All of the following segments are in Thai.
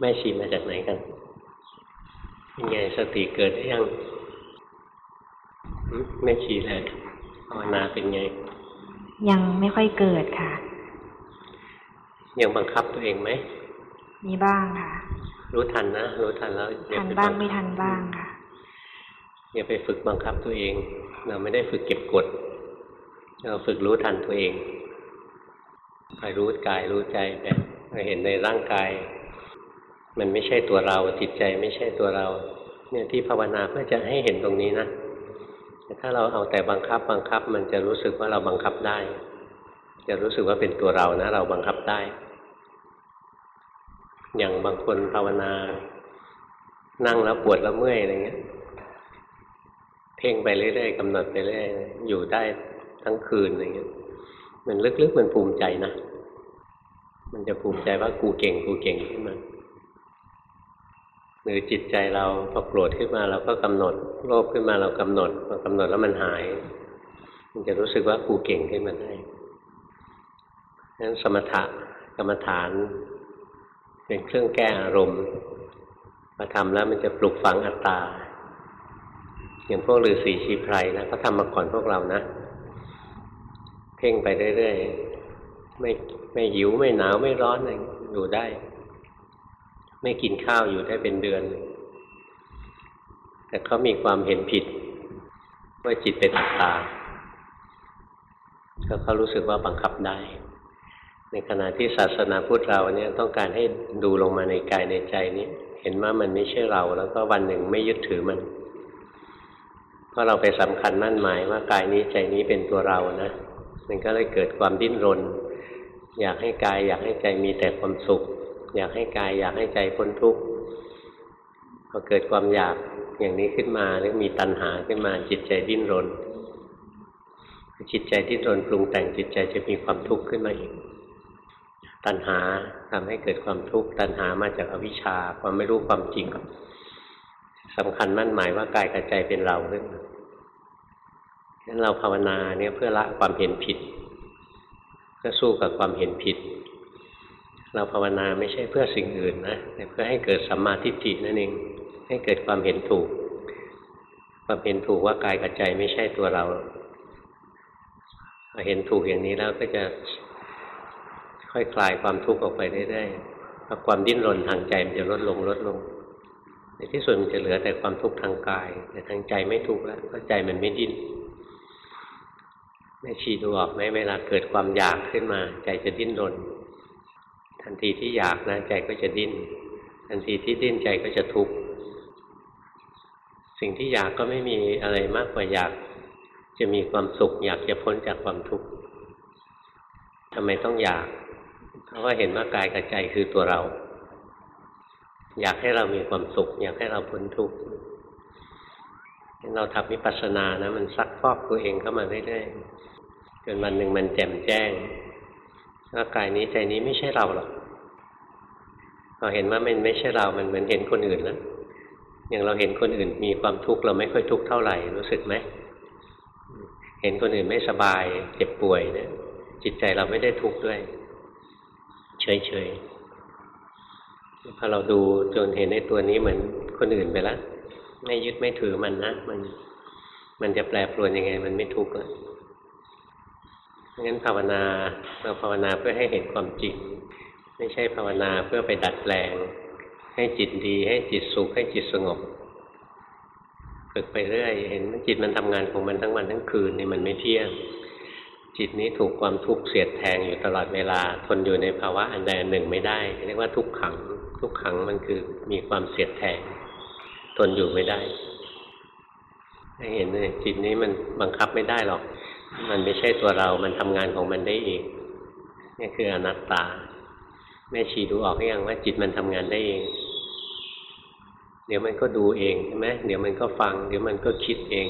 แม่ชีมาจากไหนกันยังไงสติเกิดได้ยังแม่ชีเลยภาวนาเป็นไง ยังไม่ค่อยเกิดค่ะ ยังบังคับตัวเองไหม มีบ้างค่ะ รู้ทันนะ รู้ทันแล้วทันบ้างไม่ทันบ้างค่ะ อย่าไปฝึกบังคับตัวเอง เราไม่ได้ฝึกเก็บกด เราฝึกรู้ทันตัวเองคอยรู้กายรู้ใจไปเราเห็นในร่างกาย มันไม่ใช่ตัวเราจิตใจไม่ใช่ตัวเรา เนี่ยที่ภาวนาเพื่อจะให้เห็นตรงนี้นะแต่ถ้าเราเอาแต่บังคับบังคับ มันจะรู้สึกว่าเราบังคับได้ จะรู้สึกว่าเป็นตัวเรานะ เราบังคับได้ อย่างบางคนภาวนา นั่งแล้วปวดแล้วเมื่อยอะไรเงี้ยเพ่งไปเรื่อยๆกำหนดไปเรื่อยอยู่ได้ทั้งคืนอะไรเงี้ยมันลึกๆมันภูมิใจนะมันจะภูมิใจว่ากูเก่งกูเก่งขึ้นมา หรือจิตใจเราพอโกรธขึ้นมาเราก็กำหนดโลภขึ้นมาเรากำหนดพอกำหนดแล้วมันหาย มันจะรู้สึกว่ากูเก่งขึ้นมาได้นั้นสมถะกรรมฐาน เป็นเครื่องแก้อารมณ์พอทำแล้วมันจะปลุกฝังอัตตา อย่างพวกฤาษีชีไพรนะเขาทำมาก่อนพวกเรานะ เพ่งไปเรื่อยๆไม่ไม่หิวไม่หนาวไม่ร้อนอะไรอยู่ได้ ไม่กินข้าวอยู่ได้เป็นเดือน แต่เขามีความเห็นผิด ว่าจิตเป็นอัตตาก็เขารู้สึกว่าบังคับได้ ในขณะที่ศาสนาพุทธเราเนี่ยต้องการให้ดูลงมาในกายในใจนี้ เห็นว่ามันไม่ใช่เรา แล้วก็วันหนึ่งไม่ยึดถือมัน เพราะเราไปสำคัญมั่นหมายว่ากายนี้ใจนี้เป็นตัวเรานะ มันก็เลยเกิดความดิ้นรน อยากให้กายอยากให้ใจมีแต่ความสุข อยากให้กายอยากให้ใจพ้นทุกข์พอเกิดความอยากอย่างนี้ขึ้นมาหรือมีตัณหาขึ้นมาจิตใจดิ้นรน จิตใจดิ้นรนปรุงแต่งจิตใจจะมีความทุกข์ขึ้นมาอีก ตัณหาทำให้เกิดความทุกข์ตัณหามาจากอวิชชาความไม่รู้ความจริงสำคัญมั่นหมายว่ากายกับใจเป็นเราขึ้นงั้นเราภาวนาเนี่ยเพื่อละความเห็นผิดเพื่อสู้กับความเห็นผิด เราภาวนาไม่ใช่เพื่อสิ่งอื่นนะแต่เพื่อให้เกิดสัมมาทิฏฐินั่นเอง ให้เกิดความเห็นถูก ความเห็นถูกว่ากายกับใจไม่ใช่ตัวเราเห็นถูกอย่างนี้แล้วก็จะค่อยคลายความทุกข์ออกไปเรื่อยๆความดิ้นรนทางใจมันจะลดลงลดลง ในที่สุดมันจะเหลือแต่ความทุกข์ทางกาย แต่ทางใจไม่ทุกข์แล้วเพราะใจมันไม่ดิ้นแม่ชีดูออกไหมเวลาเกิดความอยากขึ้นมา ใจจะดิ้นรน ทันทีที่อยากนะใจก็จะดิ้น ทันทีที่ดิ้นใจก็จะทุกข์ สิ่งที่อยากก็ไม่มีอะไรมากกว่าอยาก จะมีความสุข อยากจะพ้นจากความทุกข์ทำไมต้องอยาก เพราะว่าเห็นว่ากายกับใจคือตัวเรา อยากให้เรามีความสุข อยากให้เราพ้นทุกข์เราทำวิปัสสนานะ มันซักฟอกตัวเองเข้ามาเรื่อยๆจนวันหนึ่งมันแจ่มแจ้ง ร่างกายนี้ใจนี้ไม่ใช่เราหรอกพอเห็นว่ามันไม่ใช่เรา มันเหมือนเห็นคนอื่นแล้วอย่างเราเห็นคนอื่นมีความทุกข์เราไม่ค่อยทุกข์เท่าไหร่รู้สึกไหมเห็นคนอื่นไม่สบายเจ็บป่วยเนี่ย จิตใจเราไม่ได้ทุกข์ด้วย เฉยๆพอเราดูจนเห็นในตัวนี้เหมือนคนอื่นไปแล้วไม่ยึดไม่ถือมันนะมัน มันจะแปรปรวนยังไง มันไม่ทุกข์แล้ว งั้นภาวนาเราภาวนาเพื่อให้เห็นความจริง ไม่ใช่ภาวนาเพื่อไปดัดแปลง ให้จิตดี ให้จิตสุขให้จิตสงบฝึกไปเรื่อย เห็นจิตมันทำงานของมันทั้งวันทั้งคืนนี่มันไม่เที่ยงจิตนี้ถูกความทุกข์เสียดแทงอยู่ตลอดเวลา ทนอยู่ในภาวะอันใดอันหนึ่งไม่ได้ เรียกว่าทุกขัง ทุกขังมันคือมีความเสียดแทง ทนอยู่ไม่ได้ให้เห็นเลยจิตนี้มันบังคับไม่ได้หรอก มันไม่ใช่ตัวเรา มันทำงานของมันได้เองนี่คืออนัตตา แม่ชีดูออกหรือยังว่าจิตมันทำงานได้เอง เดี๋ยวมันก็ดูเองใช่ไหมเดี๋ยวมันก็ฟัง เดี๋ยวมันก็คิดเอง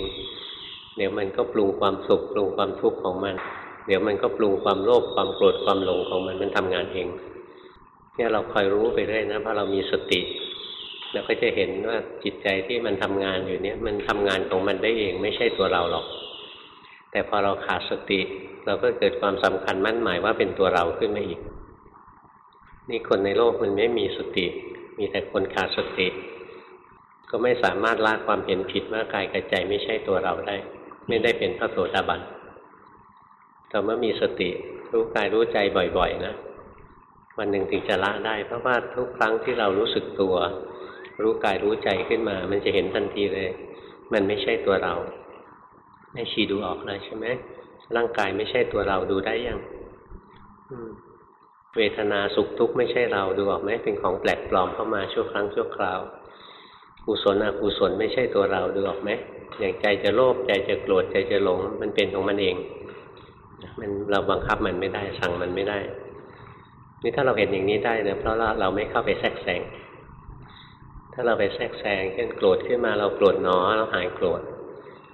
เดี๋ยวมันก็ปรุงความสุขปรุงความทุกข์ของมัน เดี๋ยวมันก็ปรุงความโลภความโกรธความหลงของมันมันทำงานเองเนี่ยเราคอยรู้ไปเรื่อยนะเพราะเรามีสติเราก็จะเห็นว่าจิตใจที่มันทำงานอยู่เนี่ย มันทำงานของมันได้เอง ไม่ใช่ตัวเราหรอก แต่พอเราขาดสติ เราก็เกิดความสำคัญมั่นหมายว่าเป็นตัวเราขึ้นมาอีก นี่คนในโลกมันไม่มีสติมีมีแต่คนขาดสติ ก็ไม่สามารถละความเห็นผิดว่ากายกับใจไม่ใช่ตัวเราได้ ไม่ได้เป็นพระโสดาบันแต่เมื่อมีสติรู้กายรู้ใจบ่อยๆ นะวันหนึ่งถึงจะละได้ เพราะว่าทุกครั้งที่เรารู้สึกตัว รู้กายรู้ใจขึ้นมา มันจะเห็นทันทีเลย มันไม่ใช่ตัวเรา แม่ชีดูออกเลยใช่ไหมร่างกายไม่ใช่ตัวเราดูได้ยังเวทนาสุขทุกข์ไม่ใช่เราดูออกไหมเป็นของแปลกปลอมเข้ามาชั่วครั้งชั่วคราวกุศลอกุศลไม่ใช่ตัวเราดูออกไหมอย่างใจจะโลภใจจะโกรธใจจะหลง มันเป็นของมันเอง มันเราบังคับมันไม่ได้สั่งมันไม่ได้ นี่ถ้าเราเห็นอย่างนี้ได้เนี่ยเพราะเราไม่เข้าไปแทรกแซงถ้าเราไปแทรกแซงเช่นโกรธขึ้นมาเราโกรธหนอเราหายโกรธ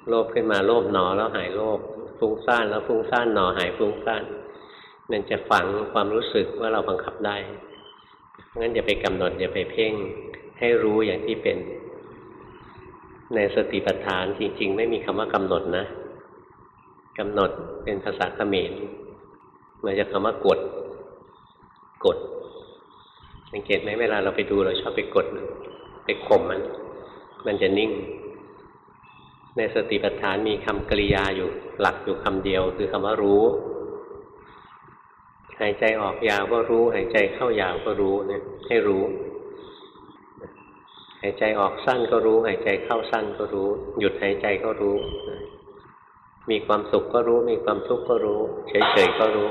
โลภขึ้นมาโลภหนอแล้วหายโลภฟุ้งซ่านแล้วฟุ้งซ่านหนอหายฟุ้งซ่านมันจะฝังความรู้สึกว่าเราบังคับได้งั้นอย่าไปกำหนดอย่าไปเพ่งให้รู้อย่างที่เป็น ในสติปัฏฐานจริง ๆ ไม่มีคำว่ากำหนดนะกำหนดเป็นภาษาเขมรมาจากคำว่ากด กด สังเกตไหมเวลาเราไปดูเราชอบไปกด ไปข่มมัน มันจะนิ่ง ในสติปัฏฐานมีคำกริยาอยู่หลักอยู่คำเดียว คือคำว่ารู้ หายใจออกยาวก็รู้ หายใจเข้ายาวก็รู้เนี่ยให้รู้ หายใจออกสั้นก็รู้ หายใจเข้าสั้นก็รู้ หยุดหายใจก็รู้ มีความสุขก็รู้ มีความทุกข์ก็รู้ เฉยๆก็รู้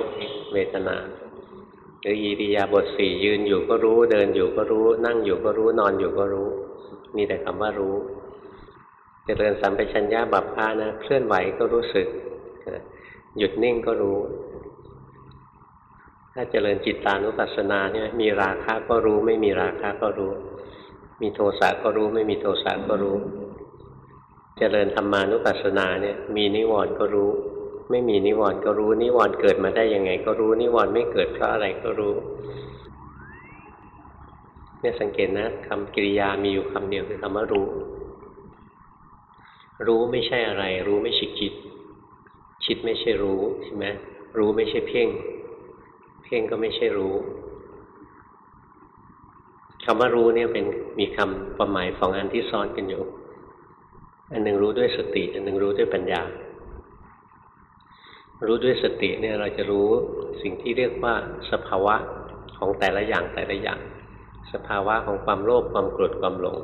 เวทนาหรืออิริยาบถสี่ยืนอยู่ก็รู้ เดินอยู่ก็รู้ นั่งอยู่ก็รู้นอนอยู่ก็รู้ มีแต่คำว่ารู้ เจริญสัมปชัญญะบัพพานะ เคลื่อนไหวก็รู้สึก หยุดนิ่งก็รู้ ถ้าเจริญจิตตานุปัสสนาเนี่ยมีราคะก็รู้ไม่มีราคะก็รู้ มีโทสะก็รู้ไม่มีโทสะก็รู้ เจริญธรรมานุปัสสนาเนี่ย มีนิวรณ์ก็รู้ ไม่มีนิวรณ์ก็รู้ นิวรณ์เกิดมาได้ยังไง ก็รู้ นิวรณ์ไม่เกิดเพราะอะไรก็รู้เนี่ยสังเกตนะคำกิริยามีอยู่คำเดียวคือคำว่ารู้ รู้ไม่ใช่อะไร รู้ไม่ใช่คิดคิดไม่ใช่รู้ใช่ไหมรู้ไม่ใช่เพ่ง เพ่งก็ไม่ใช่รู้คำว่ารู้เนี่ยเป็นมีคำความหมายสองอันที่ซ้อนกันอยู่ อันหนึ่งรู้ด้วยสติ อันหนึ่งรู้ด้วยปัญญา รู้ด้วยสติเนี่ยเราจะรู้สิ่งที่เรียกว่าสภาวะของแต่ละอย่างแต่ละอย่าง สภาวะของความโลภความโกรธความหลง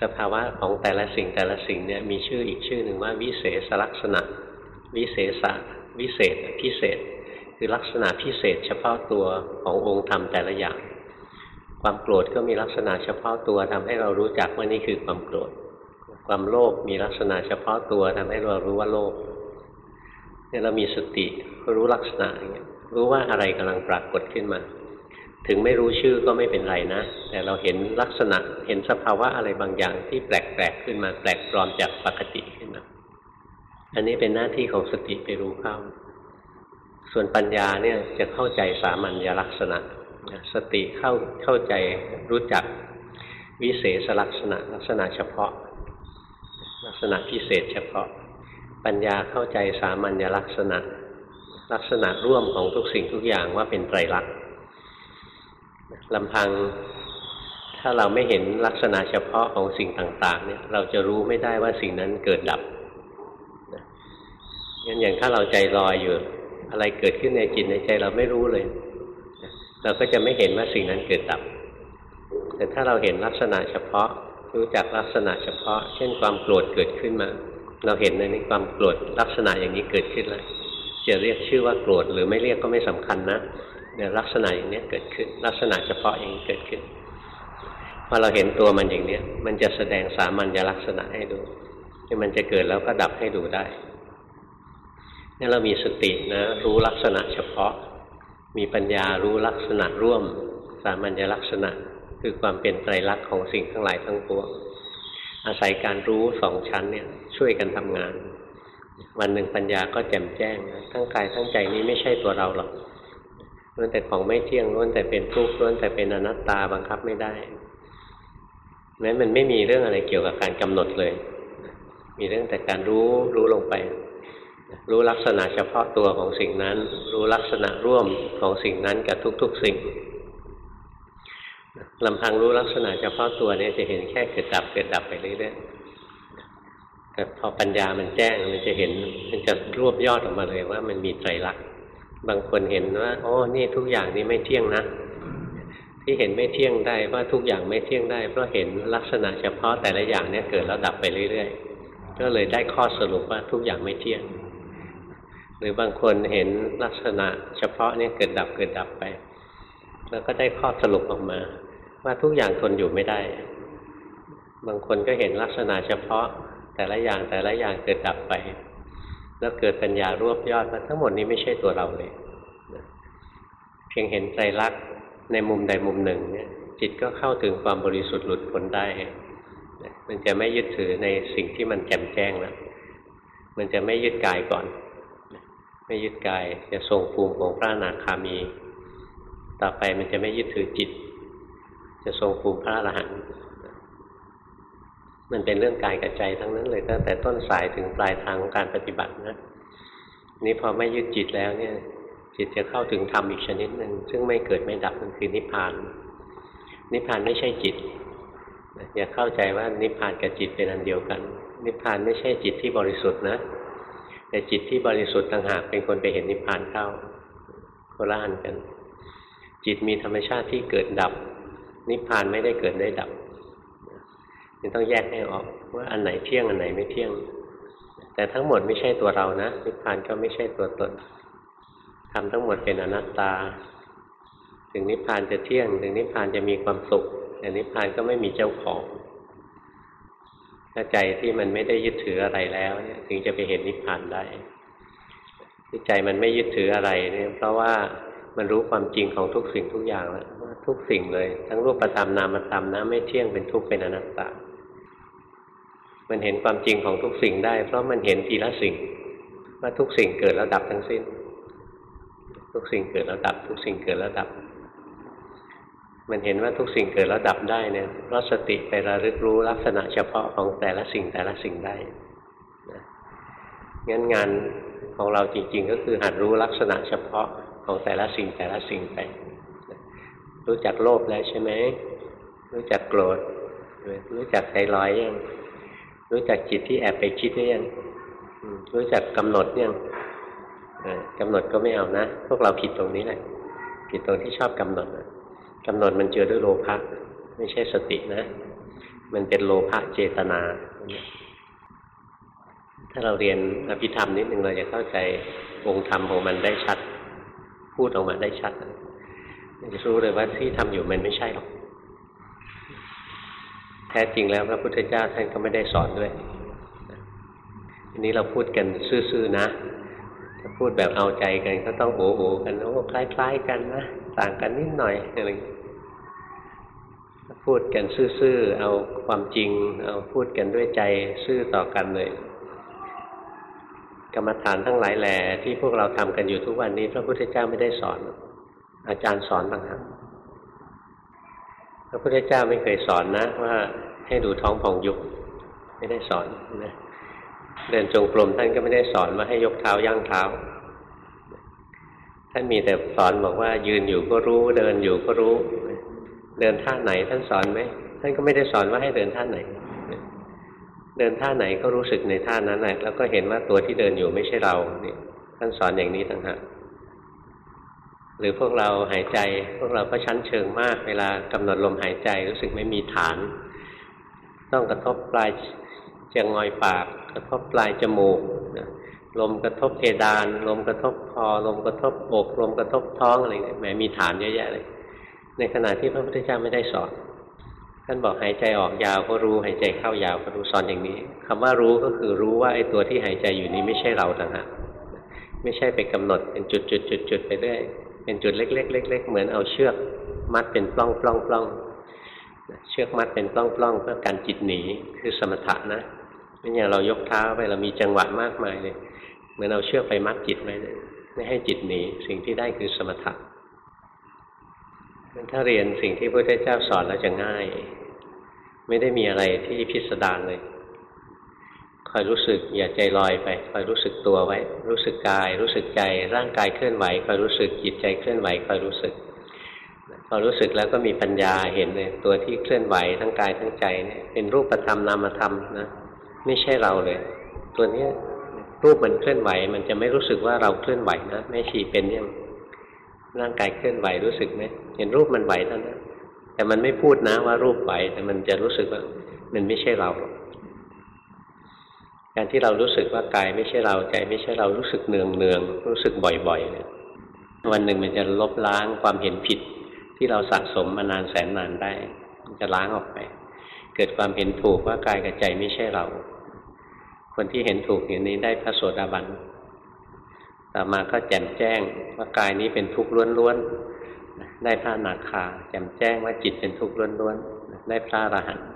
สภาวะของแต่ละสิ่งแต่ละสิ่งเนี่ยมีชื่ออีกชื่อหนึ่งว่าวิเศษลักษณะ วิเศษวิเศษพิเศษ คือลักษณะพิเศษ เฉพาะตัวขององค์ธรรมแต่ละอย่าง ความโกรธก็มีลักษณะเฉพาะตัวทำให้เรารู้จักว่านี่คือความโกรธ ความโลภมีลักษณะเฉพาะตัวทำให้เรารู้ว่าโลภเนี่ยเรามีสติรู้ลักษณะอย่างเงี้ยรู้ว่าอะไรกำลังปรากฏขึ้นมา ถึงไม่รู้ชื่อก็ไม่เป็นไรนะ แต่เราเห็นลักษณะเห็นสภาวะอะไรบางอย่างที่แปลกๆขึ้นมาแปลกปลอมจากปกติขึ้นมา อันนี้เป็นหน้าที่ของสติไปรู้เข้า ส่วนปัญญาเนี่ยจะเข้าใจสามัญลักษณะ สติเข้าเข้าใจรู้จักวิเศษลักษณะลักษณะเฉพาะ ลักษณะพิเศษเฉพาะ ปัญญาเข้าใจสามัญลักษณะ ลักษณะร่วมของทุกสิ่งทุกอย่างว่าเป็นไตรลักษณ์ ลำพังถ้าเราไม่เห็นลักษณะเฉพาะของสิ่งต่าง ๆ เนี่ย เราจะรู้ไม่ได้ว่าสิ่งนั้นเกิดดับงั้นอย่างถ้าเราใจลอยอยู่ อะไรเกิดขึ้นในจิตในใจเราไม่รู้เลย เราก็จะไม่เห็นว่าสิ่งนั้นเกิดดับ แต่ถ้าเราเห็นลักษณะเฉพาะ รู้จักลักษณะเฉพาะ เช่นความโกรธเกิดขึ้นมา เราเห็นในนี้ความโกรธลักษณะอย่างนี้เกิดขึ้นแล้วจะเรียกชื่อว่าโกรธหรือไม่เรียกก็ไม่สำคัญนะ เนี่ยลักษณะอย่างนี้เกิดขึ้น ลักษณะเฉพาะอย่างนี้เกิดขึ้นพอเราเห็นตัวมันอย่างนี้มันจะแสดงสามัญลักษณะให้ดูที่มันจะเกิดแล้วก็ดับให้ดูได้นี่เรามีสตินะ รู้ลักษณะเฉพาะ มีปัญญารู้ลักษณะร่วม สามัญลักษณะ คือความเป็นไตรลักษณ์ของสิ่งทั้งหลายทั้งปวงอาศัยการรู้สองชั้นเนี่ยช่วยกันทำงาน วันหนึ่งปัญญาก็แจ่มแจ้ง ทั้งกายทั้งใจนี้ไม่ใช่ตัวเราหรอก ล้วนแต่ของไม่เที่ยงล้วนแต่เป็นทุกข์ล้วนแต่เป็นอนัตตาบังคับไม่ได้ แม้มันไม่มีเรื่องอะไรเกี่ยวกับการกำหนดเลย มีเรื่องแต่การรู้รู้ลงไป รู้ลักษณะเฉพาะตัวของสิ่งนั้น รู้ลักษณะร่วมของสิ่งนั้นกับทุก ๆ สิ่งลำพังรู้ลักษณะเฉพาะตัวเนี่ยจะเห็นแค่เกิดดับเกิดดับไปเรื่อยๆแต่พอปัญญามันแจ้งมันจะเห็นมันจะรวบยอดออกมาเลยว่ามันมีไตรลักษณ์ บางคนเห็นว่าโอ้นี่ทุกอย่างนี้ไม่เที่ยงนะ ที่เห็นไม่เที่ยงได้ว่าทุกอย่างไม่เที่ยงได้ เพราะเห็นลักษณะเฉพาะแต่ละอย่างเนี่ยเกิดแล้วดับไปเรื่อยๆ ก็เลยได้ข้อสรุปว่าทุกอย่างไม่เที่ยง หรือบางคนเห็นลักษณะเฉพาะเนี่ยเกิดดับเกิดดับไป แล้วก็ได้ข้อสรุปออกมา ว่าทุกอย่างทนอยู่ไม่ได้ บางคนก็เห็นลักษณะเฉพาะแต่ละอย่างแต่ละอย่างเกิดดับไป แล้วเกิดปัญญารวบยอดว่าทั้งหมดนี้ไม่ใช่ตัวเราเลยเพียงเห็นใจรักในมุมใดมุมหนึ่งเนี่ยจิตก็เข้าถึงความบริสุทธิ์หลุดพ้นได้มันจะไม่ยึดถือในสิ่งที่มันแจ่มแจ้งแล้วมันจะไม่ยึดกายก่อน ไม่ยึดกายจะทรงภูมิของพระอนาคามี ต่อไปมันจะไม่ยึดถือจิต จะทรงภูมิพระอรหันต์ มันเป็นเรื่องกายกับใจทั้งนั้นเลยตั้งแต่ต้นสายถึงปลายทางของการปฏิบัตินะนี้พอไม่ยึดจิตแล้วเนี่ย จิตจะเข้าถึงธรรมอีกชนิดหนึ่งซึ่งไม่เกิดไม่ดับมันคือนิพพาน นิพพานไม่ใช่จิตอย่าเข้าใจว่านิพพานกับจิตเป็นอันเดียวกัน นิพพานไม่ใช่จิตที่บริสุทธิ์นะแต่จิตที่บริสุทธิ์ต่างหากเป็นคนไปเห็นนิพพานเข้าโคละอันกัน จิตมีธรรมชาติที่เกิดดับ นิพพานไม่ได้เกิดได้ดับ นี่ต้องแยกให้ออกว่าอันไหนเที่ยงอันไหนไม่เที่ยง แต่ทั้งหมดไม่ใช่ตัวเรานะนิพพานก็ไม่ใช่ตัวตนทำทั้งหมดเป็นอนัตตา ถึงนิพพานจะเที่ยง ถึงนิพพานจะมีความสุข แต่นิพพานก็ไม่มีเจ้าของถ้าใจที่มันไม่ได้ยึดถืออะไรแล้วเนี่ยถึงจะไปเห็นนิพพานได้ที่ใจมันไม่ยึดถืออะไรเนี่ยเพราะว่ามันรู้ความจริงของทุกสิ่งทุกอย่างแล้วว่าทุกสิ่งเลย ทั้งรูปธรรมนามธรรมนะไม่เที่ยงเป็นทุกข์เป็นอนัตตา มันเห็นความจริงของทุกสิ่งได้ เพราะมันเห็นทีละสิ่ง ว่าทุกสิ่งเกิดแล้วดับทั้งสิ้น ทุกสิ่งเกิดแล้วดับ ทุกสิ่งเกิดแล้วดับ มันเห็นว่าทุกสิ่งเกิดแล้วดับได้เนี่ยเพราะสติไประลึกรู้ลักษณะเฉพาะของแต่ละสิ่งแต่ละสิ่งได้นะงั้นงานของเราจริง ๆ ก็คือหัดรู้ลักษณะเฉพาะของแต่ละสิ่งแต่ละสิ่งไปรู้จักโลภแล้วใช่ไหมรู้จักโกรธรู้จักใจลอยยัง รู้จักจิตที่แอบไปคิดหรือยังรู้จักกำหนดยังกำหนดก็ไม่เอานะ พวกเราผิดตรงนี้แหละผิดตรงที่ชอบกำหนดกำหนดมันเจอด้วยโลภะไม่ใช่สตินะ มันเป็นโลภะเจตนา ถ้าเราเรียนอภิธรรมนิดหนึ่งเราจะเข้าใจองค์ธรรมของมันได้ชัด พูดออกมาได้ชัดจะรู้เลยว่าที่ทำอยู่มันไม่ใช่หรอก ท้จริงแล้วพระพุทธเจ้าท่านก็ไม่ได้สอนด้วย อันนี้เราพูดกันซื่อๆนะถ้าพูดแบบเอาใจกันก็ต้องโอ้โหกันโอ้คล้ายๆกันนะต่างกันนิดหน่อยอะไรพูดกันซื่อๆเอาความจริง เอาพูดกันด้วยใจซื่อต่อกันเลยกรรมฐานทั้งหลายแหล่ที่พวกเราทำกันอยู่ทุกวันนี้ พระพุทธเจ้าไม่ได้สอน อาจารย์สอนต่างหาก ระพุทธเจ้าไม่เคยสอนนะ ว่าให้ดูท้องผ่องยุบไม่ได้สอนนะเดินจงกรมท่านก็ไม่ได้สอนว่าให้ยกเท้าย่างเท้า ท่านมีแต่สอนบอกว่า ยืนอยู่ก็รู้ เดินอยู่ก็รู้ เดินท่าไหนท่านสอนไหมท่านก็ไม่ได้สอนว่าให้เดินท่าไหน เดินท่าไหนก็รู้สึกในท่านั้นแหละแล้วก็เห็นว่าตัวที่เดินอยู่ไม่ใช่เราเนี่ยท่านสอนอย่างนี้ต่างหาก หรือพวกเราหายใจ พวกเราก็ชั้นเชิงมาก เวลากำหนดลมหายใจรู้สึกไม่มีฐาน ต้องกระทบปลายจะงอยปาก กระทบปลายจมูกลมกระทบเพดาน ลมกระทบคอลมกระทบอก ลมกระทบท้องอะไรเนี่ยแหมมีฐานเยอะแยะเลย ในขณะที่พระพุทธเจ้าไม่ได้สอนท่านบอกหายใจออกยาวก็รู้หายใจเข้ายาวก็รู้สอนอย่างนี้คำว่ารู้ก็คือรู้ว่าไอ้ตัวที่หายใจอยู่นี้ไม่ใช่เราต่างหากไม่ใช่ไปกำหนดเป็นจุดจุดจุดจุดไปเรื่อย เป็นจุดเล็กๆเล็กๆเหมือนเอาเชือกมัดเป็นปล้องปล้องปล้องเชือกมัดเป็นปล้องปล้องเพื่อการจิตหนีคือสมถะนะไม่อย่างเรายกเท้าไปเรามีจังหวะมากมายเลยเหมือนเอาเชือกไปมัดจิตไว้เลยไม่ให้จิตหนีสิ่งที่ได้คือสมถะถ้าเรียนสิ่งที่พระพุทธเจ้าสอนแล้วจะง่าย ไม่ได้มีอะไรที่พิสดารเลย คอยรู้สึกอย่าใจลอยไปคอยรู้สึกตัวไว้ รู้สึกกาย รู้สึกใจ ร่างกายเคลื่อนไหวคอยรู้สึกจิตใจเคลื่อนไหวคอยรู้สึกพอรู้สึกแล้วก็มีปัญญาเห็นเลยตัวที่เคลื่อนไหวทั้งกายทั้งใจเนี่ยเป็นรูปธรรมนามธรรมนะไม่ใช่เราเลย ตัวเนี้ยรูปมันเคลื่อนไหว มันจะไม่รู้สึกว่าเราเคลื่อนไหวนะไม่ชีเป็นยังร่างกายเคลื่อนไหวรู้สึกไหมเห็นรูปมันไหวเท่านั้นแต่มันไม่พูดนะว่ารูปไหวแต่มันจะรู้สึกว่ามันไม่ใช่เรา การที่เรารู้สึกว่ากายไม่ใช่เราใจไม่ใช่เรารู้สึกเนืองเนืองรู้สึกบ่อยๆเนี่ยวันหนึ่งมันจะลบล้างความเห็นผิด ที่เราสะสมมานานแสนนานได้ มันจะล้างออกไป เกิดความเห็นถูกว่ากายกับใจไม่ใช่เรา คนที่เห็นถูกอย่างนี้ได้พระโสดาบันต่อมาก็แจ่มแจ้งว่ากายนี้เป็นทุกข์ล้วนๆได้พระนาคาแจ่มแจ้งว่าจิตเป็นทุกข์ล้วนๆได้พระอรหันต์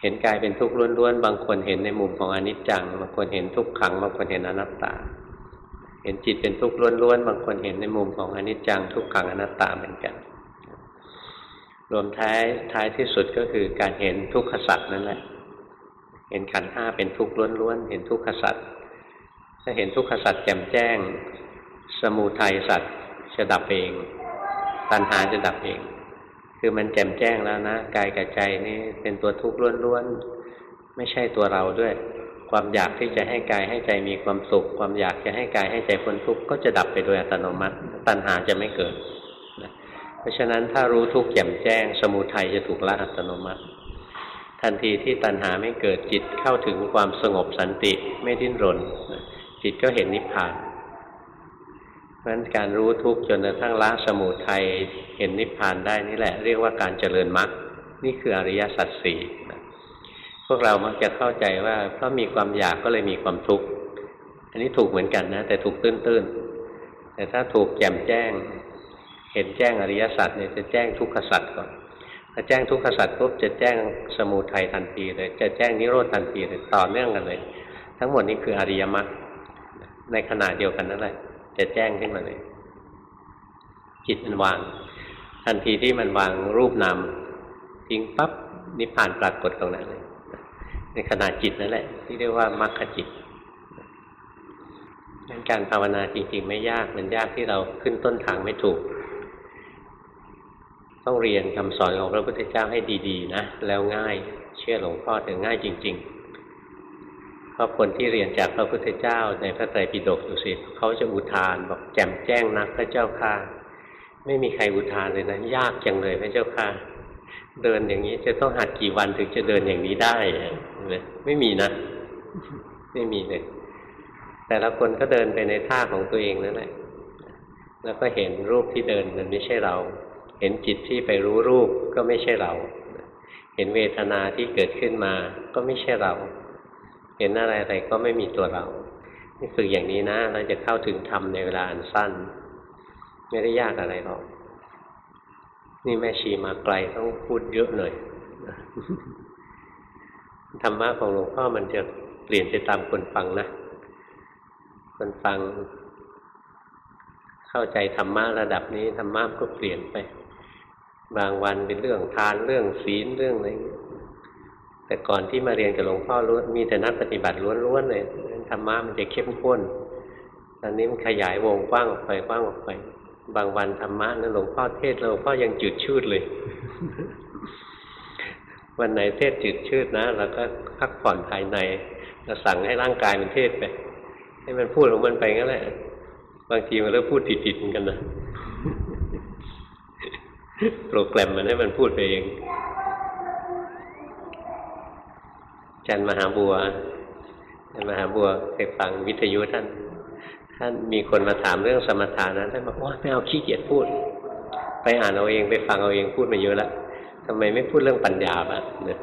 เห็นกายเป็นทุกข์ล้วนๆ บางคนเห็นในมุมของอนิจจัง บางคนเห็นทุกขัง บางคนเห็นอนัตตา เห็นจิตเป็นทุกข์ล้วนๆ บางคนเห็นในมุมของอนิจจัง ทุกขังอนัตตาเหมือนกัน รวมท้ายท้ายที่สุดก็คือการเห็นทุกขสัตว์นั่นแหละ เห็นขันห้าเป็นทุกข์ล้วนๆ เห็นทุกขสัตว์ถ้าเห็นทุกขสัตว์แจ่มแจ้ง สมูทัยสัตว์จะดับเอง ตัณหาจะดับเอง คือมันแจ่มแจ้งแล้วนะกายกับใจนี่เป็นตัวทุกข์ล้วนๆไม่ใช่ตัวเราด้วย ความอยากที่จะให้กายให้ใจมีความสุข ความอยากจะให้กายให้ใจพ้นทุกข์ก็จะดับไปโดยอัตโนมัติ ตัณหาจะไม่เกิดนะเพราะฉะนั้นถ้ารู้ทุกข์แจ่มแจ้ง สมุทัยจะถูกละอัตโนมัติ ทันทีที่ตัณหาไม่เกิดจิตเข้าถึงความสงบสันติไม่ดิ้นรนนะจิตก็เห็นนิพพานเเพราะฉะนั้นการรู้ทุกข์จนกระทั่งละสมุทัยเห็นนิพพานได้นี่แหละเรียกว่าการเจริญมรรคนี่คืออริยสัจสี่พวกเรามักจะเข้าใจว่าเพราะมีความอยากก็เลยมีความทุกข์อันนี้ถูกเหมือนกันนะ แต่ถูกตื้นๆแต่ถ้าถูกแจ่มแจ้ง เห็นแจ้งอริยสัจเนี่ยจะแจ้งทุกขสัจก่อนถ้าแจ้งทุกขสัจปุ๊บจะแจ้งสมุทัยทันทีเลยจะแจ้งนิโรธทันทีเลยต่อเนื่องกันเลย ทั้งหมดนี้คืออริยมรรคในขณะเดียวกันนั่นแหละ จะแจ้งขึ้นมาเลย จิตมันวาง ทันทีที่มันวางรูปนามทิ้งปั๊บนิพพานปรากฏตรงนั้นเลย ในขณะจิตนั่นแหละ ที่เรียกว่ามรรคจิตงั้นการภาวนาจริง ๆ ไม่ยากมันยากที่เราขึ้นต้นทางไม่ถูก ต้องเรียนคำสอนของพระพุทธเจ้าให้ดี ๆ นะ แล้วง่ายเชื่อหลวงพ่อถึงง่ายจริง ๆ พราะคนที่เรียนจากพระพุทธเจ้าในพระไตรปิฎกดูสิเขาจะอุทานบอกแจ่มแจ้งนักพระเจ้าค่ะ ไม่มีใครอุทานเลยนะ ยากจังเลยพระเจ้าค่ะ เดินอย่างนี้จะต้องหัดกี่วันถึงจะเดินอย่างนี้ได้ไม่มีนะ ไม่มีเลย แต่ละคนก็เดินไปในท่าของตัวเองนั่นแหละ แล้วก็เห็นรูปที่เดินมันไม่ใช่เรา เห็นจิตที่ไปรู้รูปก็ไม่ใช่เรา เห็นเวทนาที่เกิดขึ้นมาก็ไม่ใช่เรา เห็นอะไรอะไรก็ไม่มีตัวเรานี่ฝึกอย่างนี้นะ เราจะเข้าถึงธรรมในเวลาอันสั้น ไม่ได้ยากอะไรหรอกนี่แม่ชีมาไกลต้องพูดเยอะหน่อยธรรมะของหลวงพ่อมันจะเปลี่ยนไปตามคนฟังนะ คนฟัง เข้าใจธรรมะระดับนี้ธรรมะก็เปลี่ยนไป บางวันเป็นเรื่องทานเรื่องศีลเรื่องอะไร แต่ก่อนที่มาเรียนกับหลวงพ่อล้มีแต่นักปฏิบัติล้วนๆเลยธรรมะมันจะเข้มข้น ตอนนี้มันขยายวงกว้างออกไปกว้างออกไป บางวันธรรมะนั้นหลวงพ่อเทศหลวงพ่อยังจืดชืดเลย วันไหนเทศจืดชืดนะเราก็พักผ่อนภายในเราสั่งให้ร่างกายมันเทศไป ให้มันพูดของมันไปงั้นแหละบางทีมันเริ่มพูดติดๆกันนะโปรแกรมมันให้มันพูดไปเอง จันมหาบัวจันมหาบัวเคยฟังวิทยุท่าน ท่านมีคนมาถามเรื่องสมถานะท่านบอกว่าไม่เอาขี้เกียจพูด ไปอ่านเอาเองไปฟังเอาเองพูดมาเยอะแล้วทำไมไม่พูดเรื่องปัญญาบ้างเนี่ย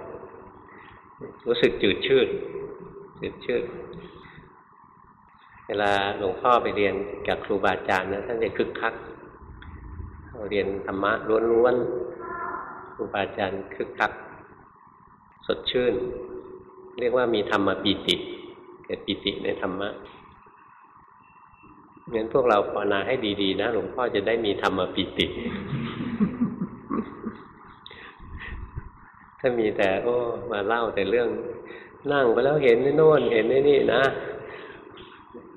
รู้สึกจืดชืดจืดชืดเวลาหลวงพ่อไปเรียนกับครูบาอาจารย์นะท่านจะคึกคักเรียนธรรมะล้วนๆครูบาอาจารย์คึกคัก สดชื่น เรียกว่ามีธรรมปีติ เกิดปีติในธรรมะงั้นพวกเราภาวนาให้ดีๆ นะหลวงพ่อจะได้มีธรรมปิติ ถ้ามีแต่ โอ้ มาเล่าแต่เรื่องนั่งไปแล้วเห็นนี่โน่นเห็นนี่นี่นะ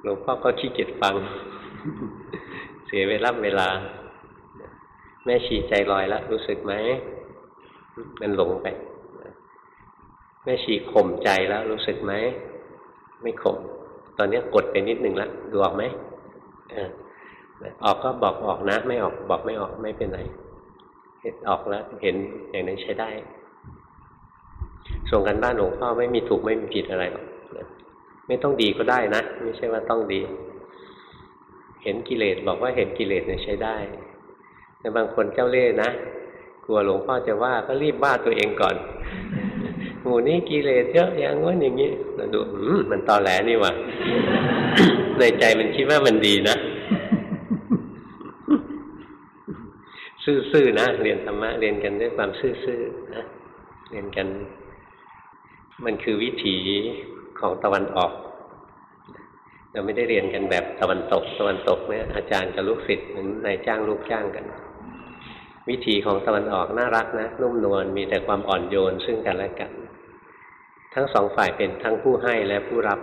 หลวงพ่อก็ขี้เกียจฟัง เสียเวลาเวลา แม่ชีใจลอยแล้วรู้สึกไหม มันหลงไป แม่ชีข่มใจแล้วรู้สึกไหมไม่ข่มตอนนี้กดไปนิดหนึ่งแล้วดูออกไหมออกก็บอกออกนะ ไม่ออกบอกไม่ออกไม่เป็นไรเห็นออกแล้ว เห็นอย่างนั้นใช้ได้ ส่งกันบ้านหลวงพ่อไม่มีถูกไม่มีผิดอะไรหรอกไม่ต้องดีก็ได้นะไม่ใช่ว่าต้องดี เห็นกิเลสบอกว่าเห็นกิเลสเนี่ยใช้ได้ แต่บางคนเจ้าเล่ห์นะกลัวหลวงพ่อจะว่าก็รีบว่าตัวเองก่อน หมู่นี้กิเลสเยอะอย่างงี้นอย่างนี้เราดูมันตอแหลนี่ว่ะในใจมันคิดว่ามันดีนะซื่อๆนะเรียนธรรมะเรียนกันด้วยความซื่อๆนะเรียนกัน มันคือวิถีของตะวันออก เราไม่ได้เรียนกันแบบตะวันตก ตะวันตกเนี่ยอาจารย์กับลูกศิษย์เหมือนนายจ้างลูกจ้างกัน วิถีของตะวันออกน่ารักนะนุ่มนวลมีแต่ความอ่อนโยนซึ่งกันและกัน ทั้งสองฝ่ายเป็นทั้งผู้ให้และผู้รับ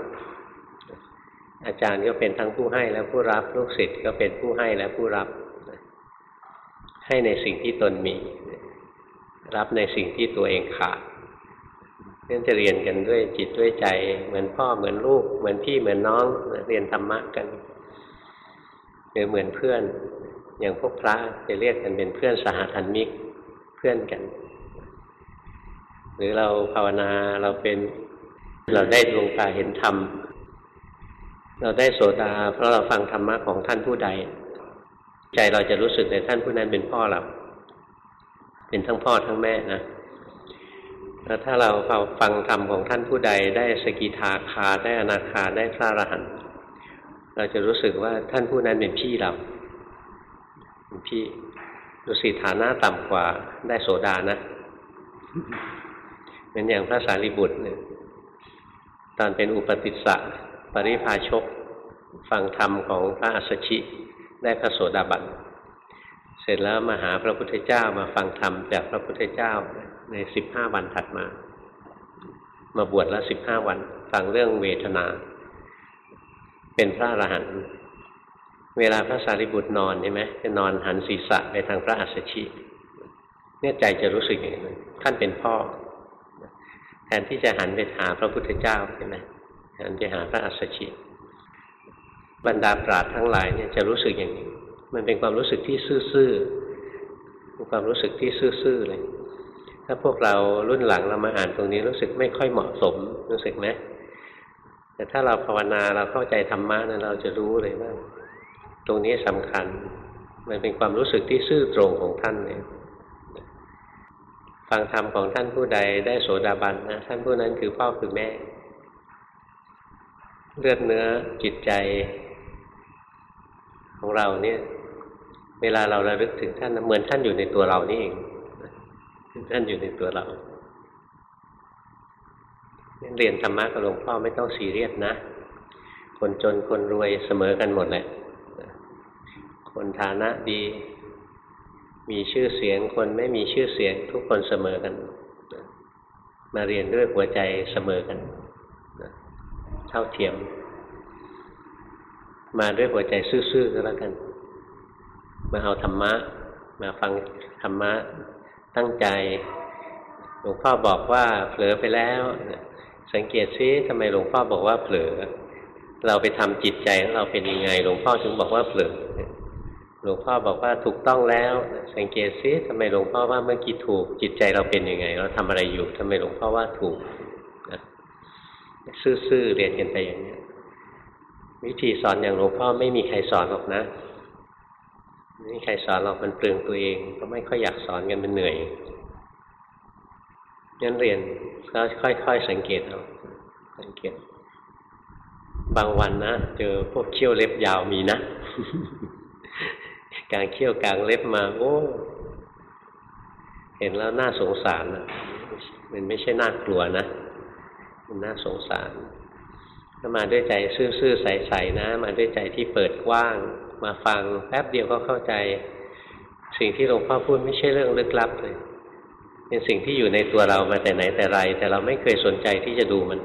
อาจารย์ก็เป็นทั้งผู้ให้และผู้รับ ลูกศิษย์ก็เป็นผู้ให้และผู้รับ ให้ในสิ่งที่ตนมี รับในสิ่งที่ตัวเองขาดเนื่อจะเรียนกันด้วยจิตด้วยใจ เหมือนพ่อเหมือนลูก เหมือนพี่เหมือนน้องเรียนธรรมะกันหรือเหมือนเพื่อน อย่างพวกพระจะเรียกกันเป็นเพื่อนสหธรรมิกเพื่อนกัน หรือเราภาวนาเราเป็นเราได้ดวงตาเห็นธรรม เราได้โสดาเพราะเราฟังธรรมะของท่านผู้ใด ใจเราจะรู้สึกในท่านผู้นั้นเป็นพ่อเราเป็นทั้งพ่อทั้งแม่นะแล้วถ้าเราฟังธรรมของท่านผู้ใด ได้สกิทาคาได้อนาคาได้พระอรหันต์เราจะรู้สึกว่าท่านผู้นั้นเป็นพี่เราเป็นพี่ดูสิฐานะต่ำกว่าได้โสดานะ เหมือนอย่างพระสารีบุตรเนี่ยตอนเป็นอุปติสสะปริพาชก ฟังธรรมของพระอัสสชิ ได้พระโสดาบันเสร็จแล้วมาหาพระพุทธเจ้ามาฟังธรรมจากพระพุทธเจ้าในสิบห้าวันถัดมา มาบวชล้วสิบห้าวันฟังเรื่องเวทนา เป็นพระอรหันต์เวลาพระสารีบุตรนอนใช่ไหมจะนอนหันศีรษะไปทางพระอัสสชิเนี่ยใจจะรู้สึกอย่างนี้ท่านเป็นพ่อ แทนที่จะหันไปหาพระพุทธเจ้าใช่ไหมหันไปหาพระอัสสชิ บรรดาปราดทั้งหลายเนี่ยจะรู้สึกอย่างนี้ มันเป็นความรู้สึกที่ซื่อๆเป็นความรู้สึกที่ซื่อๆเลย ถ้าพวกเรารุ่นหลังเรามาอ่านตรงนี้รู้สึกไม่ค่อยเหมาะสมรู้สึกไหมแต่ถ้าเราภาวนาเราเข้าใจธรรมะนะเราจะรู้เลยว่า ตรงนี้สำคัญ มันเป็นความรู้สึกที่ซื่อตรงของท่านเลย ฟังธรรมของท่านผู้ใดได้โสดาบันนะท่านผู้นั้นคือพ่อคือแม่ เลือดเนื้อจิตใจ ของเราเนี่ย เวลาเราระลึกถึงท่านเหมือนท่านอยู่ในตัวเรานี่เองท่านอยู่ในตัวเราเรียนธรรมะกับหลวงพ่อไม่ต้องซีเรียสนะ คนจนคนรวยเสมอกันหมดแหละ คนฐานะดี มีชื่อเสียงคนไม่มีชื่อเสียงทุกคนเสมอกัน มาเรียนด้วยหัวใจเสมอกันเท่าเทียม มาด้วยหัวใจซื่อๆก็แล้วกัน มาเอาธรรมะ มาฟังธรรมะตั้งใจ หลวงพ่อบอกว่าเผลอไปแล้ว สังเกตซิทำไมหลวงพ่อบอกว่าเผลอ เราไปทำจิตใจของเราเป็นยังไง หลวงพ่อถึงบอกว่าเผลอ หลวงพ่อบอกว่าถูกต้องแล้ว สังเกตซิทำไมหลวงพ่อว่าเมื่อกี้ถูกจิตใจเราเป็นยังไง เราทำอะไรอยู่ทำไมหลวงพ่อว่าถูกซื่อๆเรียนกันไปอย่างนี้วิธีสอนอย่างหลวงพ่อไม่มีใครสอนหรอกนะไม่มีใครสอนหรอกมันเปลืองตัวเอง ก็ไม่ค่อยอยากสอนกันมันเหนื่อยงั้นเรียนก็ค่อยๆสังเกตเอาสังเกต บางวันนะเจอพวกเขี้ยวเล็บยาวมีนะ กลางเขี้ยวกลางเล็บมาโอ้เห็นแล้วน่าสงสารนะมันไม่ใช่น่ากลัวนะ มันน่าสงสาร ถ้ามาด้วยใจซื่อๆใสๆนะ มาด้วยใจที่เปิดกว้าง มาฟังแป๊บเดียวก็เข้าใจ สิ่งที่หลวงพ่อพูดไม่ใช่เรื่องลึกลับเลย เป็นสิ่งที่อยู่ในตัวเรามาแต่ไหนแต่ไร แต่เราไม่เคยสนใจที่จะดูมัน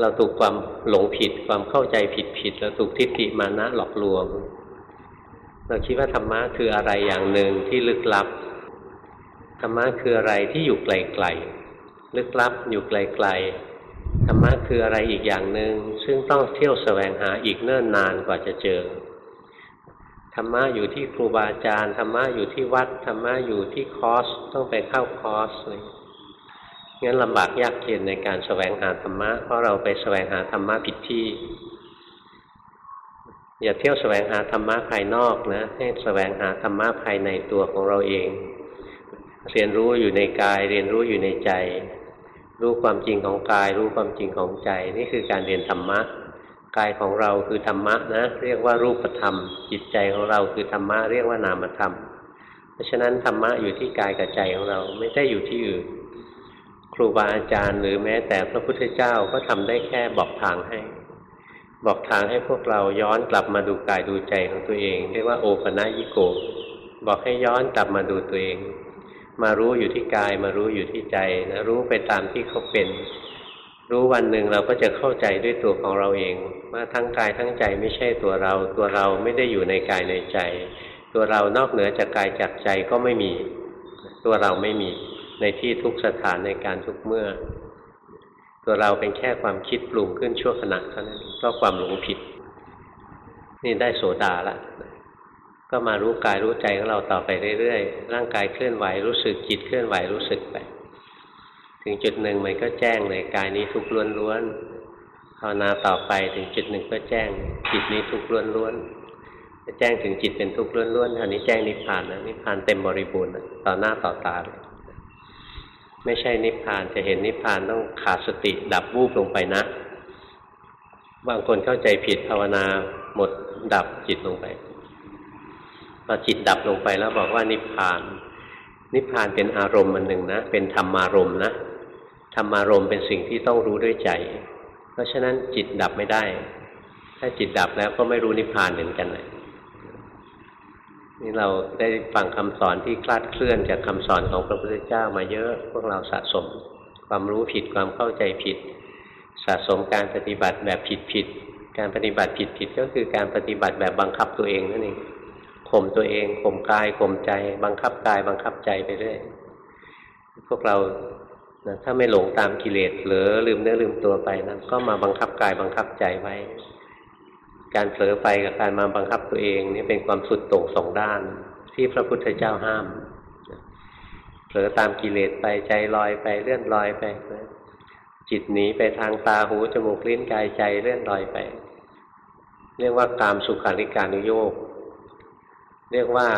เราถูกความหลงผิดความเข้าใจผิดผิดเราถูกทิฏฐิมานะหลอกลวง เราคิดว่าธรรมะคืออะไรอย่างหนึ่งที่ลึกลับ ธรรมะคืออะไรที่อยู่ไกลๆลึกลับอยู่ไกลๆธรรมะคืออะไรอีกอย่างหนึ่งซึ่งต้องเที่ยวแสวงหาอีกเนิ่นนานกว่าจะเจอธรรมะอยู่ที่ครูบาอาจารย์ธรรมะอยู่ที่วัดธรรมะอยู่ที่คอร์สต้องไปเข้าคอร์สเลยงั้นลำบากยากเย็นในการแสวงหาธรรมะเพราะเราไปแสวงหาธรรมะผิดที่ อย่าเที่ยวแสวงหาธรรมะภายนอกนะให้แสวงหาธรรมะภายในตัวของเราเอง เรียนรู้อยู่ในกาย เรียนรู้อยู่ในใจ รู้ความจริงของกาย รู้ความจริงของใจ นี่คือการเรียนธรรมะกายของเราคือธรรมะนะ เรียกว่ารูปธรรม จิตใจของเราคือธรรมะเรียกว่านามธรรม เพราะฉะนั้นธรรมะอยู่ที่กายกับใจของเราไม่ได้อยู่ที่อื่นครูบาอาจารย์ หรือแม้แต่พระพุทธเจ้าก็ทำได้แค่บอกทางให้ บอกทางให้พวกเราย้อนกลับมาดูกายดูใจของตัวเอง เรียกว่าโอปะนะยิโก บอกให้ย้อนกลับมาดูตัวเอง มารู้อยู่ที่กายมารู้อยู่ที่ใจนะรู้ไปตามที่เขาเป็น รู้วันหนึ่งเราก็จะเข้าใจด้วยตัวของเราเอง ว่าทั้งกายทั้งใจไม่ใช่ตัวเรา ตัวเราไม่ได้อยู่ในกายในใจ ตัวเรานอกเหนือจากกายจากใจก็ไม่มี ตัวเราไม่มีในที่ทุกสถานในการทุกเมื่อ ตัวเราเป็นแค่ความคิดปรุงขึ้นชั่วขณะเท่านั้นเพราะความหลงผิด นี่ได้โสดาละก็มารู้กายรู้ใจของเราต่อไปเรื่อยๆ ร่างกายเคลื่อนไหวรู้สึกจิตเคลื่อนไหวรู้สึกไป ถึงจุดหนึ่งมันก็แจ้งเลยกายนี้ทุกข์ล้วนๆภาวนาต่อไปถึงจุดหนึ่งก็แจ้ง จิตนี้ทุกข์ล้วนๆจะแจ้งถึงจิตเป็นทุกข์ล้วนๆอันนี้แจ้งนิพพานนะนิพพานเต็มบริบูรณ์ต่อหน้าต่อตาเลย ไม่ใช่นิพพานจะเห็นนิพพานต้องขาดสติดับวูบลงไปนะ บางคนเข้าใจผิดภาวนาหมดดับจิตลงไปพอจิตดับลงไปแล้วบอกว่านิพพาน นิพพานเป็นอารมณ์มันหนึ่งนะ เป็นธรรมารมณ์นะธรรมารมณ์เป็นสิ่งที่ต้องรู้ด้วยใจ เพราะฉะนั้นจิตดับไม่ได้ ถ้าจิตดับแล้วก็ไม่รู้นิพพานเหมือนกันเลย นี่เราได้ฟังคำสอนที่คลาดเคลื่อนจากคำสอนของพระพุทธเจ้ามาเยอะ พวกเราสะสมความรู้ผิดความเข้าใจผิด สะสมการปฏิบัติแบบผิดผิด การปฏิบัติผิดผิดก็คือการปฏิบัติแบบบังคับตัวเองนั่นเองข่มตัวเองข่มกายข่มใจ บังคับกายบังคับใจไปเรื่อยพวกเรานะถ้าไม่หลงตามกิเลสหรือลืมเนื้อลืมตัวไปนะก็มาบังคับกายบังคับใจไว้ การเผลอไปกับการมาบังคับตัวเองนี่เป็นความสุดโต่งสองด้าน ที่พระพุทธเจ้าห้ามเผลอตามกิเลสไปใจลอยไปเลื่อนลอยไป จิตหนีไปทางตาหูจมูกลิ้นกายใจเลื่อนลอยไป เรียกว่ากามสุขาริการุโยกเรียกว่า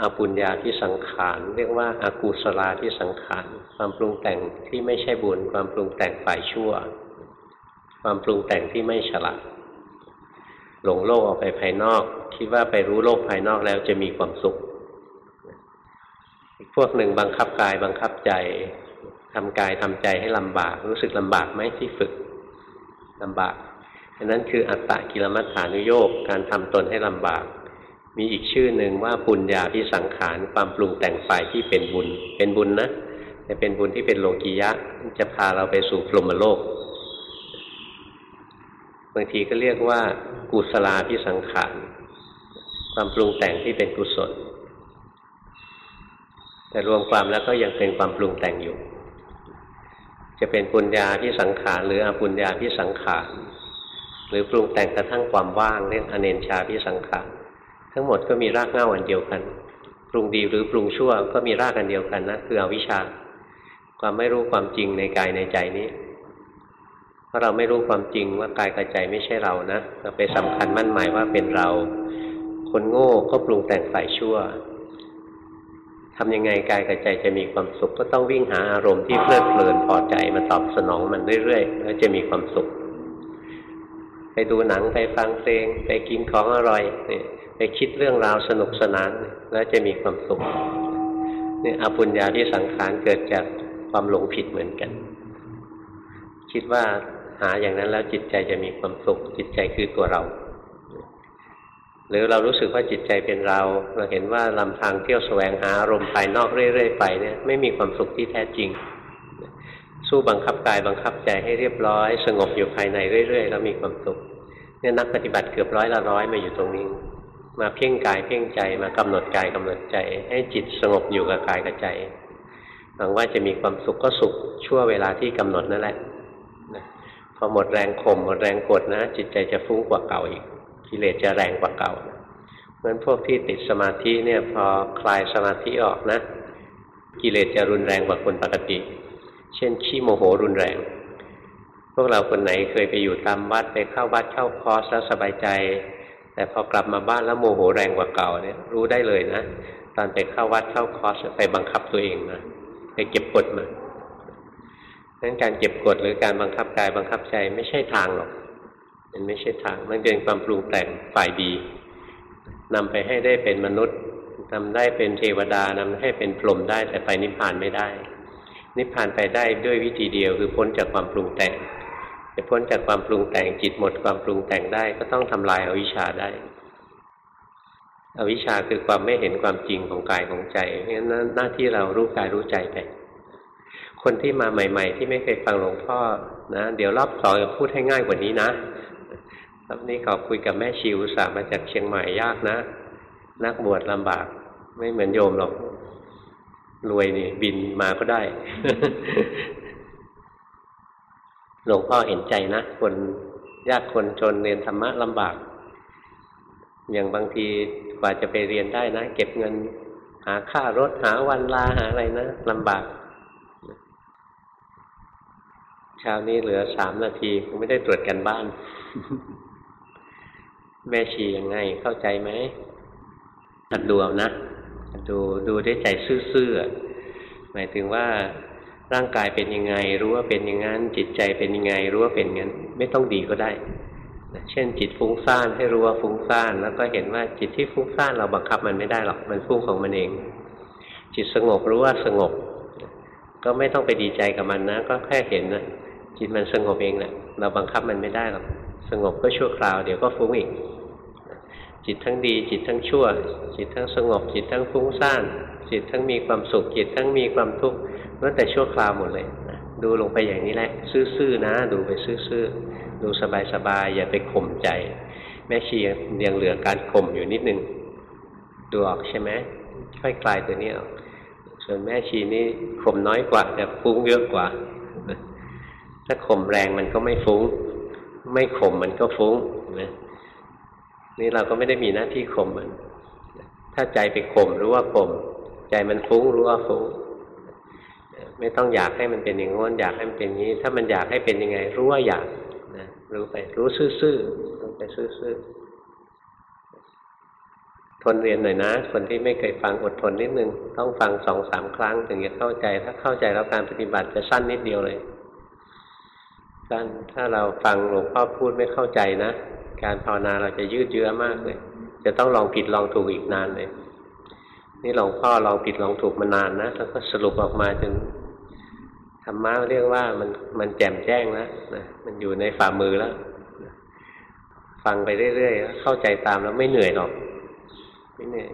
อาปุญญาที่สังขาร เรียกว่าอากุศลาที่สังขาร ความปรุงแต่งที่ไม่ใช่บุญ ความปรุงแต่งฝ่ายชั่ว ความปรุงแต่งที่ไม่ฉลาด หลงโลกออกไปภายนอก คิดว่าไปรู้โลกภายนอกแล้วจะมีความสุข อีกพวกหนึ่งบังคับกายบังคับใจทำกายทำใจให้ลำบาก รู้สึกลำบากไหมที่ฝึกลำบากอันนั้นคืออัตตะกิลมัฏฐานุโยกการทำตนให้ลำบาก มีอีกชื่อหนึ่งว่าปุญญาพิสังขารความปรุงแต่งฝ่ายที่เป็นบุญ เป็นบุญนะแต่เป็นบุญที่เป็นโลกียะจะพาเราไปสู่พรหมโลก บางทีก็เรียกว่ากุศลาพิสังขารความปรุงแต่งที่เป็นกุศล แต่รวมความแล้วก็ยังเป็นความปรุงแต่งอยู่ จะเป็นปุญญาพิสังขารหรืออปุญญาพิสังขารหรือปรุงแต่งกระทั่งความว่างเรียกอเนนชาพิสังขารทั้งหมดก็มีรากเหง้าอันเดียวกัน ปรุงดีหรือปรุงชั่วก็มีรากอันเดียวกันนะคืออวิชชา ความไม่รู้ความจริงในกายในใจนี้ เพราะเราไม่รู้ความจริงว่ากายกับใจไม่ใช่เรานะเราไปสำคัญมั่นหมายว่าเป็นเรา คนโง่ก็ปรุงแต่งฝ่ายชั่วทำยังไงกายกับใจจะมีความสุข ก็ต้องวิ่งหาอารมณ์ที่เพลิดเพลินพอใจมาตอบสนองมันเรื่อยๆแล้วจะมีความสุข ไปดูหนังไปฟังเพลง ไปกินของอร่อยเนี่ยไปคิดเรื่องราวสนุกสนาน แล้วจะมีความสุขนี่อปุญญาที่สังขารเกิดจากความหลงผิดเหมือนกัน คิดว่า หาอย่างนั้นแล้วจิตใจจะมีความสุข จิตใจคือตัวเรา หรือเรารู้สึกว่าจิตใจเป็นเรา เราเห็นว่าลำทางเที่ยวแสวงหาอารมณ์ภายนอกเรื่อยๆไปเนี่ยไม่มีความสุขที่แท้จริง สู้บังคับกายบังคับใจให้เรียบร้อย สงบอยู่ภายในเรื่อยๆ แล้วมีความสุขเนี่ยนักปฏิบัติเกือบร้อยละร้อยมาอยู่ตรงนี้ มาเพ่งกายเพ่งใจมากำหนดกายกำหนดใจ ให้จิตสงบอยู่กับกายกับใจหวังว่าจะมีความสุขก็สุขชั่วเวลาที่กำหนดนั่นแหละ อหมดแรงข่มหมดแรงกดนะ จิตใจจะฟุ้งกว่าเก่าอีกกิเลสจะแรงกว่าเก่าเพราะฉะนั้นพวกที่ติดสมาธิเนี่ยพอคลายสมาธิออกนะ กิเลสจะรุนแรงกว่าคนปกติ เช่นขี้โมโหรุนแรง พวกเราคนไหนเคยไปอยู่ตามวัดไปเข้าวัดเข้าคอร์สแล้วสบายใจ แต่พอกลับมาบ้านแล้วโมโหแรงกว่าเก่าเนี่ยรู้ได้เลยนะตอนไปเข้าวัดเข้าคอร์สไปบังคับตัวเองนะไปเก็บกดมา ดังนั้นการเก็บกดหรือการบังคับกายบังคับใจไม่ใช่ทางหรอก มันไม่ใช่ทาง มันเป็นความปรุงแต่งฝ่ายดีนำไปให้ได้เป็นมนุษย์นำได้เป็นเทวดานำให้เป็นพรหมได้แต่ไปนิพพานไม่ได้ นิพพานไปได้ด้วยวิธีเดียวคือพ้นจากความปรุงแต่งจะพ้นจากความปรุงแต่งจิตหมดความปรุงแต่งได้ก็ต้องทำลายอาวิชชาได้ อวิชชาคือความไม่เห็นความจริงของกายของใจเพราะฉะนั้นหน้าที่เรารู้กายรู้ใจไป คนที่มาใหม่ ๆ ที่ไม่เคยฟังหลวงพ่อนะเดี๋ยวรอบสองจะพูดให้ง่ายกว่านี้นะรอบนี้ขอคุยกับแม่ชิวสามาจากเชียงใหม่ยากนะ นักบวชลำบาก ไม่เหมือนโยมหรอกรวยนี่ บินมาก็ได้หลวงพ่อเห็นใจนะคนยากคนจนเรียนธรรมะลำบาก อย่างบางทีกว่าจะไปเรียนได้นะ เก็บเงินหาค่ารถหาวันลาหาอะไรนะลำบาก เช้านี้เหลือสามนาทีคงไม่ได้ตรวจกันบ้าน แม่ชียังไงเข้าใจไหมหัดดูเอานะหัดดูดูด้วยใจซื่อๆหมายถึงว่าร่างกายเป็นยังไง รู้ว่าเป็นอย่างนั้น จิตใจเป็นยังไง รู้ว่าเป็นอย่างนั้น ไม่ต้องดีก็ได้เช่น จิตฟุ้งซ่านให้รู้ว่าฟุ้งซ่าน แล้วก็เห็นว่าจิตที่ฟุ้งซ่านเราบังคับมันไม่ได้หรอกมันฟุ้งของมันเอง จิตสงบรู้ว่าสงบ ก็ไม่ต้องไปดีใจกับมันนะ ก็แค่เห็นนะ จิตมันสงบเองแหละเราบังคับมันไม่ได้หรอกสงบก็ชั่วคราวเดี๋ยวก็ฟุ้งอีก จิตทั้งดี จิตทั้งชั่ว จิตทั้งสงบ จิตทั้งฟุ้งซ่าน จิตทั้งมีความสุข จิตทั้งมีความทุกข์ล้วนแต่ชั่วคราวหมดเลยนะดูลงไปอย่างนี้แหละ ซื่อๆนะ ดูไปซื่อๆดูสบายๆอย่าไปข่มใจ แม่ชียังเหลือการข่มอยู่นิดนึงดูออกใช่ไหมค่อยคลายตัวนี้ออกส่วนแม่ชีนี่ข่มน้อยกว่าแต่ฟุ้งเยอะกว่า ถ้าข่มแรงมันก็ไม่ฟุ้ง ไม่ข่มมันก็ฟุ้งนะนี่เราก็ไม่ได้มีหน้าที่ข่มมัน ถ้าใจไปข่มรู้ว่าข่มใจมันฟุ้งรู้ว่าฟุ้งไม่ต้องอยากให้มันเป็นอย่างง้นอยากให้มันเป็นอย่างนี้ ถ้ามันอยากให้เป็นยังไง รู้ว่าอยากนะรู้ไป รู้ซื่อๆรู้ไปซื่อๆทนเรียนหน่อยนะ คนที่ไม่เคยฟังอดทนนิดนึง ต้องฟังสองสามครั้ง ถึงจะเข้าใจ ถ้าเข้าใจแล้วการปฏิบัติจะสั้นนิดเดียวเลย สั้นถ้าเราฟังหลวงพ่อพูดไม่เข้าใจนะ การภาวนาเราจะยืดเยื้อมากเลย จะต้องลองผิดลองถูกอีกนานเลย นี่หลวงพ่อลองผิดลองถูกมานานนะแล้วก็สรุปออกมาจนธรรมะเรียกว่ามันมันแจ่มแจ้งแล้วนะมันอยู่ในฝ่ามือแล้วฟังไปเรื่อยๆเข้าใจตามแล้วไม่เหนื่อยหรอก ไม่เหนื่อย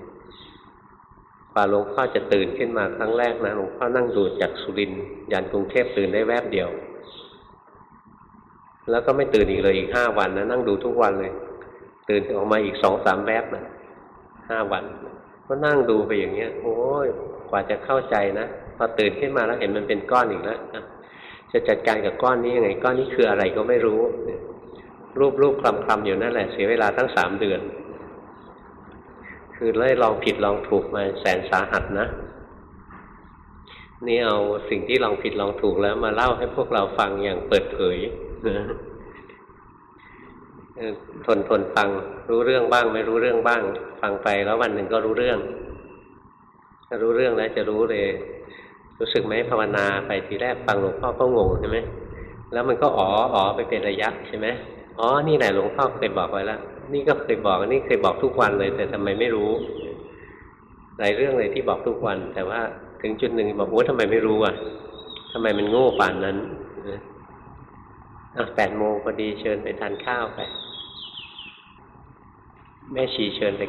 กว่าหลวงพ่อจะตื่นขึ้นมาครั้งแรกนะหลวงพ่อนั่งดูจากสุรินยันกรุงเทพตื่นได้แวบเดียว แล้วก็ไม่ตื่นอีกเลยอีกห้าวันนะนั่งดูทุกวันเลย ตื่นออกมาอีกสองสามแวบนะห้าวัน ก็นั่งดูไปอย่างเงี้ย โอ้ยกว่าจะเข้าใจนะพอตื่นขึ้นมาแล้วเห็นมันเป็นก้อนอีกแล้วจะจัดการกับก้อนนี้ยังไง ก้อนนี้คืออะไรก็ไม่รู้ รูปรูปคลำคลำอยู่นั่นแหละเสียเวลาทั้งสามเดือน คือเลยลองผิดลองถูกมาแสนสาหัสนะนี่เอาสิ่งที่ลองผิดลองถูกแล้วมาเล่าให้พวกเราฟังอย่างเปิดเผย ทนทนฟัง รู้เรื่องบ้าง ไม่รู้เรื่องบ้าง ฟังไปแล้ววันหนึ่งก็รู้เรื่องถ้ารู้เรื่องแล้วจะรู้เลย รู้สึกไหมภาวนาไปทีแรกฟังหลวงพ่อก็งงใช่ไหมแล้วมันก็อ๋ออ๋อไปเป็นระยะใช่ไหมอ๋อ นี่แหละหลวงพ่อเคยบอกไว้แล้ว นี่ก็เคยบอก นี่เคยบอกทุกวันเลย แต่ทำไมไม่รู้หลายเรื่องเลยที่บอกทุกวัน แต่ว่าถึงจุดหนึ่งบอกโอ้ทำไมไม่รู้อะทำไมมันโง่ป่านนั้นอะ แปดโมงพอดีเชิญไปทานข้าวไป แม่ชีเชิญไป